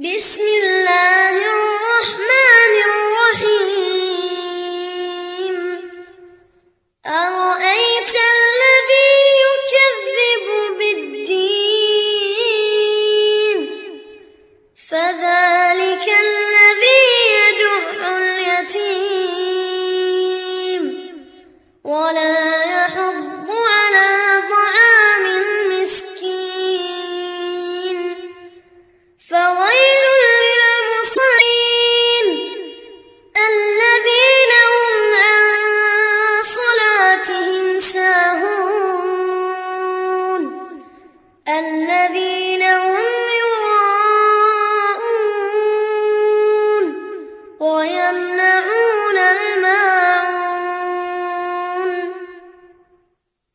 بسم الله الرحمن الرحيم. أرأيت الذي يكذب بالدين؟ فذلك الذي يدع اليتيم. ولا الذين هم يراءون ويمنعون